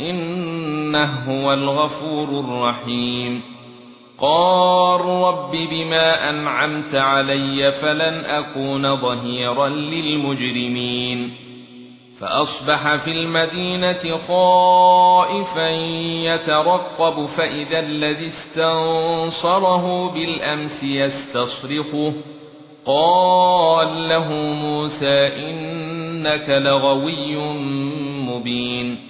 إنه هو الغفور الرحيم. قال رب بما أنعمت علي فلن أكون ظهيرا للمجرمين. فأصبح في المدينة خائفا يترقب فإذا الذي استنصره بالأمس يستصرخه. قال له موسى إنك لغوي مبين.